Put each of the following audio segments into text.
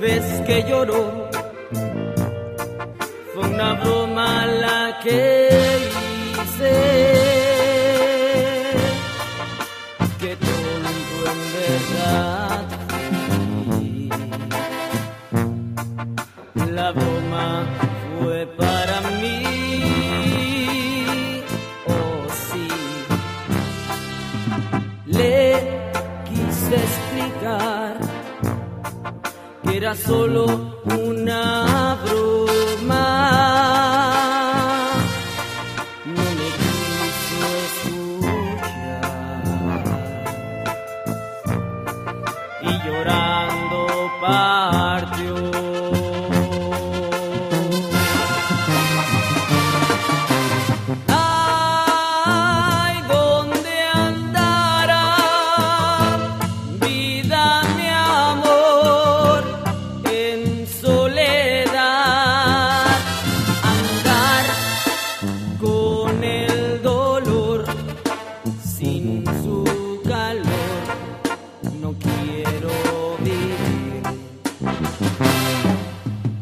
vez que lloró fue una broma la que hice. Que tonto en verdad fui. La broma fue para era solo una broma. No me quiso escuchar y llorando partió.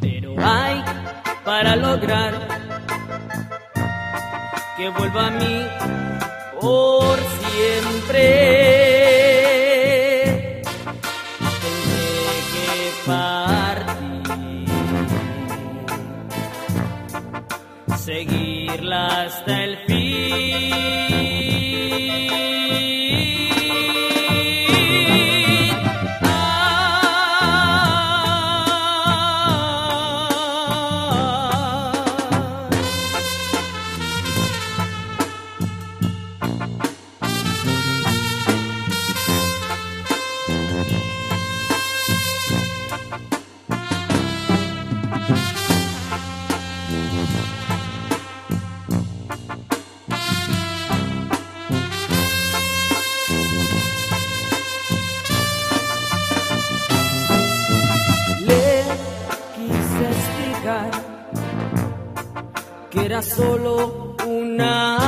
Pero hay para lograr que vuelva a mí por siempre. Tendré que partir, seguirla hasta el fin. Era solo una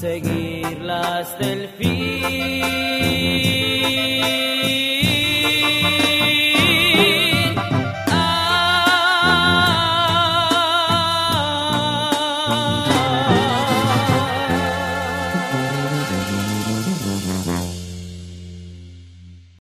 seguirla hasta el fin.